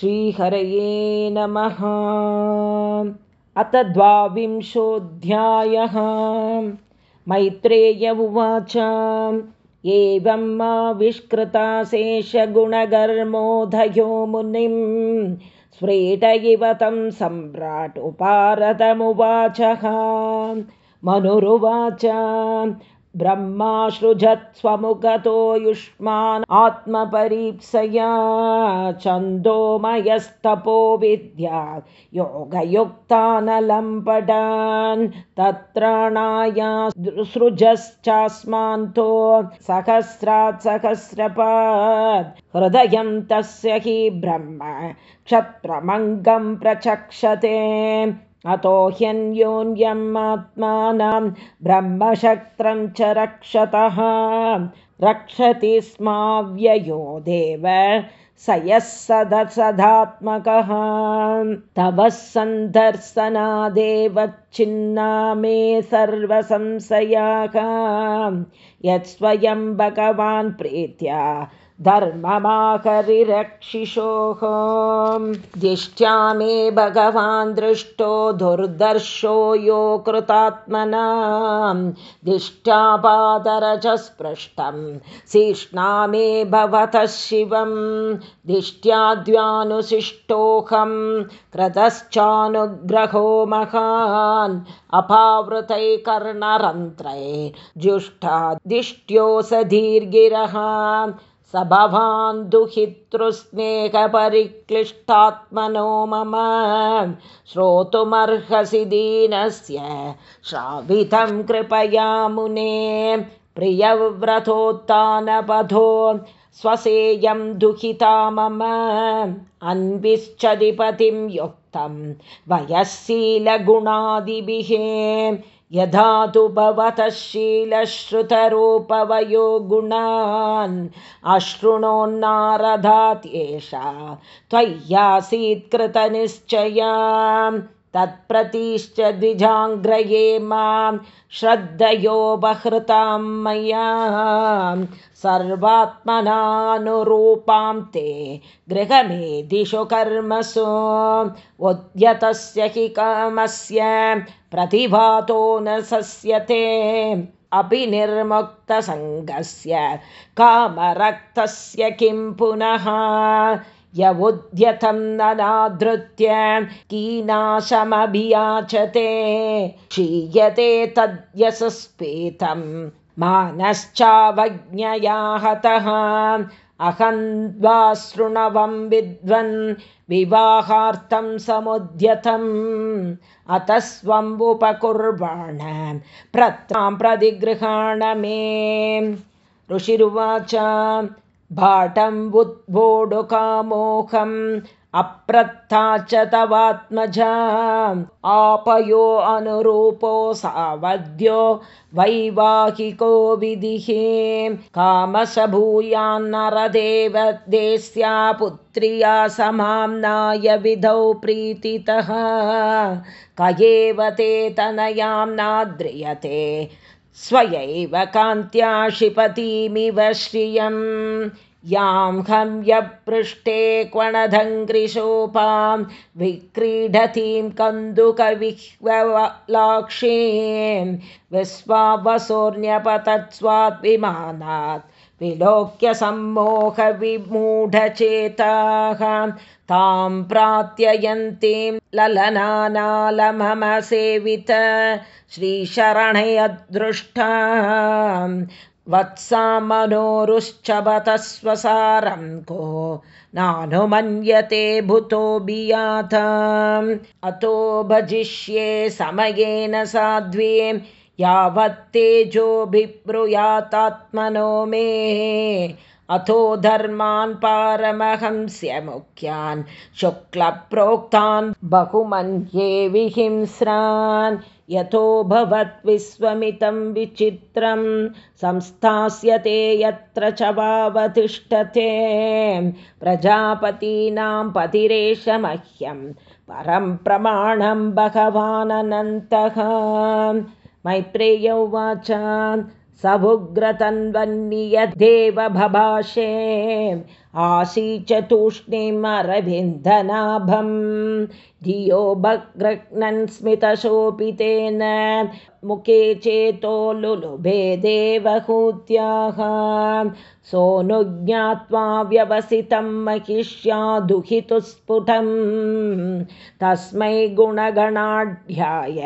श्रीहरये नमः। अथ द्वाविंशोऽध्यायः। मैत्रेय उवाच। एवं माविष्कृताशेषगुणगर्मोदयो मुनिं स्फृट इव तं सम्राट् उपारतमुवाचः। मनुरुवाच ब्रह्माश्रुजत् स्वमुखतो युष्मान् आत्मपरीप्सया छन्दोमयस्तपो विद्या योगयुक्तानलम्पडान् तत्राणाया सृजश्चास्मान्तो सहस्रात् सहस्रपात् हृदयं तस्य हि ब्रह्म क्षत्रमङ्गं प्रचक्षते अतो ह्यन्योन्यम् आत्मानं ब्रह्मशक्त्रं च रक्षतः रक्षति स्माव्ययो देव स यः सदसदात्मकः। तव सन्दर्शनादेवच्छिन्ना मे सर्वसंशयाः यत्स्वयं भगवान् प्रीत्या धर्ममाकरिरक्षिषोः दिष्ट्या मे भगवान् दृष्टो दुर्दर्शो यो कृतात्मनां। दिष्ट्यापादरजस्पृष्टं शिष्णा मे भवतः शिवं दिष्ट्याद्वानुशिष्टोऽहं क्रतश्चानुग्रहो महान् अपावृतैकर्णरन्त्रै जुष्टादिष्ट्योऽस दीर्गिरः स भवान् दुहितृस्नेहपरिक्लिष्टात्मनो मम श्रोतुमर्हसि दीनस्य श्रावितं कृपया मुने प्रियव्रतोत्तानपथो स्वसेयं दुहिता मम। अन्विश्चदिपतिं युक्तं वयःशीलगुणादिभिः। यथा तु भवतः शीलश्रुतरूपवयो गुणान्। अशृणोन्नारधात्येषा त्वय्यासीत् कृतनिश्चया तत्प्रतिश्च द्विजाङ्ग्रये मां श्रद्धयो बहृतां मया। सर्वात्मनानुरूपां ते गृहमेधिषु कर्मसु। उद्यतस्य हि कामस्य प्रतिभातो न सस्यते। अपि निर्मुक्तसङ्गस्य कामरक्तस्य किं पुनः य उद्यतं ननाधृत्य कीनाशमभियाचते। क्षीयते तद्यसस्पेतं मानश्चावज्ञया हतः अहं वा शृणवं विद्वन् विवाहार्थं समुद्यतम्। अतः स्वम् उपकुर्वाण प्रत्रां प्रतिगृहाण मे। ऋषिरुवाच भाटम् उद्वोढुकामोहम् अप्रत्था च तवात्मजा आपयो अनुरूपो सावद्यो वैवाहिको विधिः। कामस भूयान्नरदेव देस्या पुत्र्या समाम्नाय विधौ प्रीतितः। क एव ते तनयां नाद्रियते स्वयैव कान्त्या क्षिपतिमिव श्रियं यां हम्यपृष्ठे क्वणधङ्घ्रिशोपां विक्रीडतीं कन्दुकविह्वलाक्षीं विश्वावसोऽन्यपतत्स्वाद्विमानात् विलोक्य सम्मोहविमूढचेताः तां प्रात्ययन्तीं ललनानालममसेवित श्रीशरणयदृष्टा। वत्सा मनोरुश्चबतः स्वसारं को नानुमन्यते भूतो बियाताम्। अतो भजिष्ये समयेन साध्वीं यावत्तेजोऽभिब्रूयातात्मनो मे। अथो धर्मान् पारमहंस्य मुख्यान् शुक्लप्रोक्तान् बहुमन्ये विहिंस्रान्। यतो भवद्विश्वमितं विचित्रं संस्थास्यते यत्र च वावतिष्ठते। प्रजापतीनां पतिरेष मह्यं परं प्रमाणं भगवानन्तः मैत्रेय उवाच सभुग्रतन्वन्नियदेव भभाषे तूष्णीमरविन्दनाभं धियो भग्रह्नन् स्मितशोभितेन मुखे चेतो लुलुभे देवहूत्याः सोऽनुज्ञात्वा व्यवसितं महिष्या दुहितुस्फुटं तस्मै गुणगणाढ्याय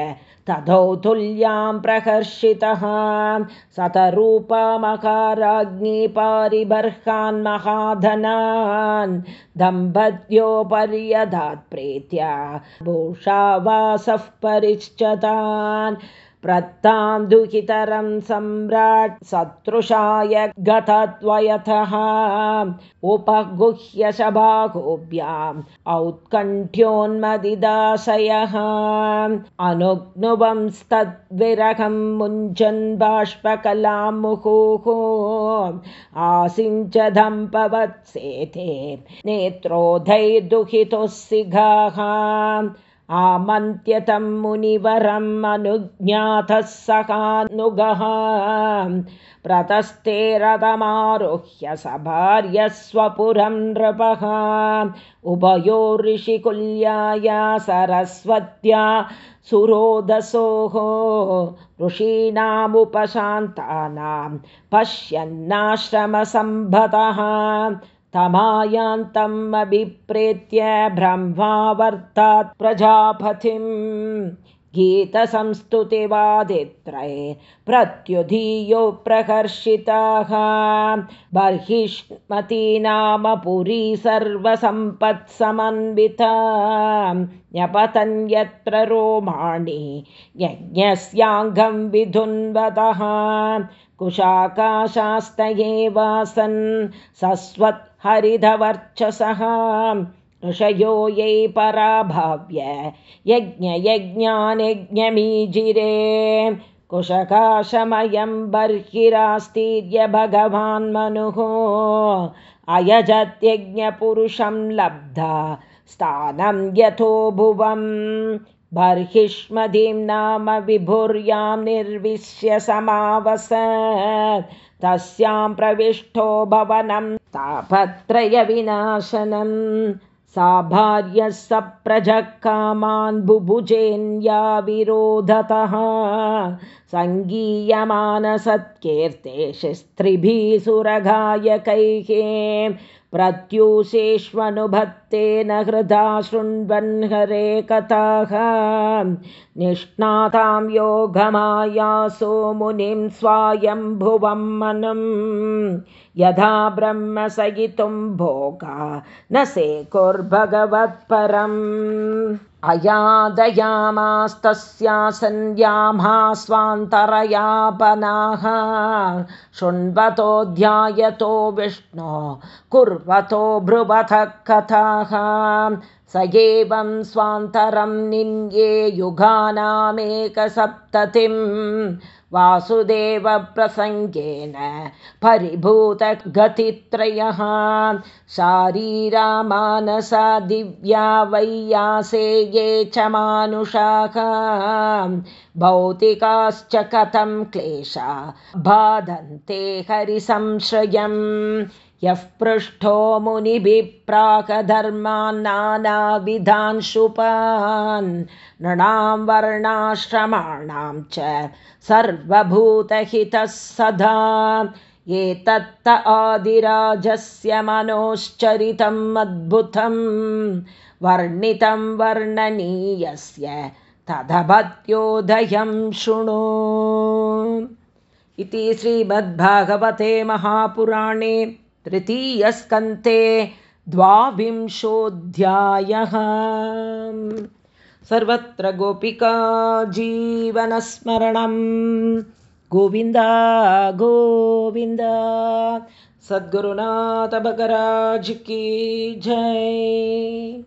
तथौ तुल्यां प्रकर्षितः सतरूपमकाराज्ञी पारिबर्हान् महाधनान् प्रीत्या भूषावासः परिश्चतान् प्रत्तां दुहितरं सम्राट् सदृशाय गतत्वयतः उपगुह्य शभागोभ्याम् औत्कण्ठ्योन्मदिदाशयः अनुग्नुवंस्तद्विरहं मुञ्चन् बाष्पकलां मुहुः आसिञ्च दम्पवत्सेते नेत्रोधैर्दुहितोऽसिघाः आमन्त्यतं मुनिवरम् अनुज्ञातः सखानुगः प्रतस्ते रथमारुह्य सभार्य स्वपुरं नृपः। उभयो ऋषिकुल्याया सरस्वत्या सुरोदसोः। ऋषीणामुपशान्तानां पश्यन्नाश्रमसम्भतः तमायान्तम् अभिप्रेत्य ब्रह्मावर्तात् प्रजापतिम्। गीतसंस्तुतिवादित्रये प्रत्युधीयो प्रकर्षिताः। बर्हिष्मती नाम पुरी सर्वसम्पत्समन्विता। न्यपतन् यत्र रोमाणि यज्ञस्याङ्गं विधुन्वतः कुशाकाशास्त एवासन् सस्वत् हरिधवर्चसः ऋषयो ये पराभाव्य यज्ञयज्ञान्यज्ञमीजिरे कुशकाशमयं बर्हिरास्तीर्य भगवान् मनुः अयजत्यज्ञपुरुषं लब्धा स्थानं यथो भुवं बर्हिष्मदीं नाम विभुर्यां निर्विश्य समावस तस्यां प्रविष्टो भवनं तापत्रयविनाशनं। सा भार्यः स कामान् बुभुजेन्या विरोधतः। सङ्गीयमानसत्कीर्तेः स्त्रिभिः सुरगायकैः प्रत्यूषेष्वनुभत्तेन हृदा शृण्वन् हरे कथाः। निष्णातां योगमायासो मुनिं स्वायम्भुवं मनुं। यथा ब्रह्मसयितुं भोगा न सेकुर्भगवत्परम् अयादयामास्तस्या सन्ध्यामा स्वान्तरयापनाः शृण्वतोऽध्यायतो विष्णो कुर्वतो ब्रुवतः कथाः स एवं स्वान्तरं निन्ये युगानामेकसप्ततिम् वासुदेवप्रसङ्गेन परिभूतगतित्रयः। शारीरामानसा दिव्या वैयासे ये च मानुषाः। भौतिकाश्च कथं क्लेशा बाधन्ते हरिसंश्रयम् यः पृष्ठो मुनिभिप्राकधर्मान् नानाविधांशुपान् नृणां वर्णाश्रमाणां च सर्वभूतहितः सदा। एतत्त आदिराजस्य मनोश्चरितम् अद्भुतं वर्णितं वर्णनीयस्य तदभत्योदयं शृणु। इति श्रीमद्भागवते महापुराणे तृतीयस्कन्ते द्वाविंशोऽध्यायः। सर्वत्र गोपिका जीवनस्मरणं। गोविन्द गोविन्द। सद्गुरुनाथभगराज की जय